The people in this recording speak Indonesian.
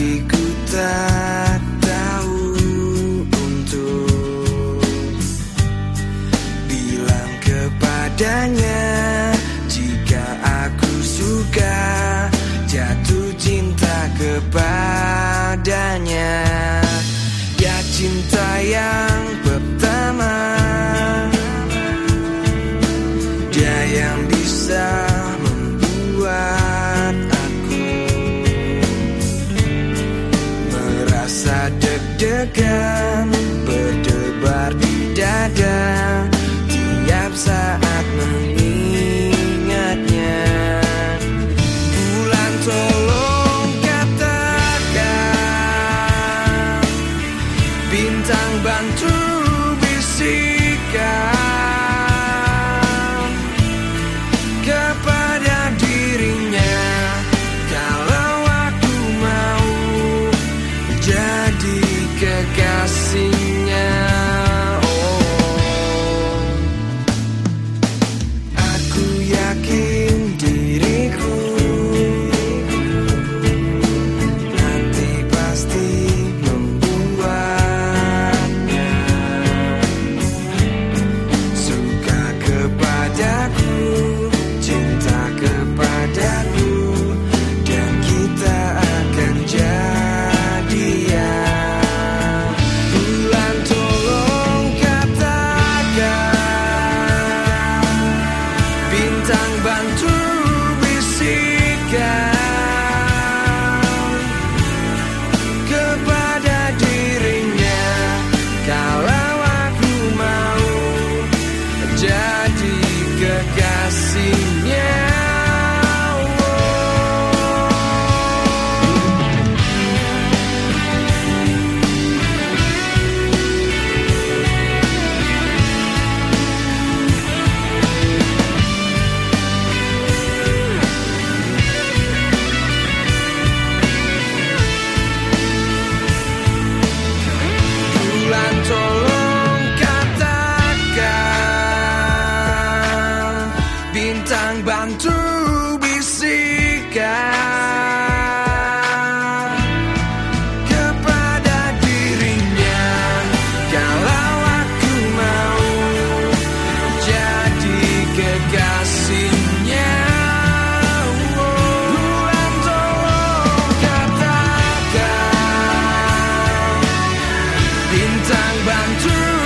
Tapi tak tahu untuk Bilang kepadanya Jika aku suka Jatuh cinta kepadanya. Ya cinta yang rasa deg-degan sky sang bantu